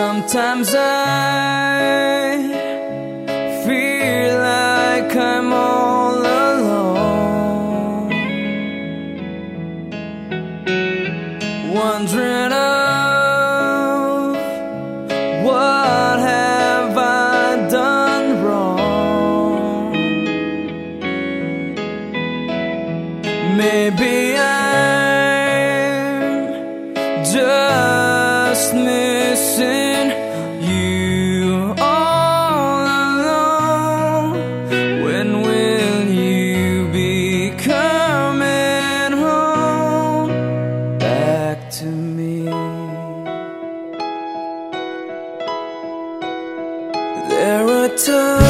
Sometimes I feel like I'm all alone, wondering. Of what have I done wrong? Maybe I'm just me losing you all alone. When will you be coming home back to me? There are times.